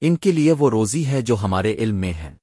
ان کے لیے وہ روزی ہے جو ہمارے علم میں ہے۔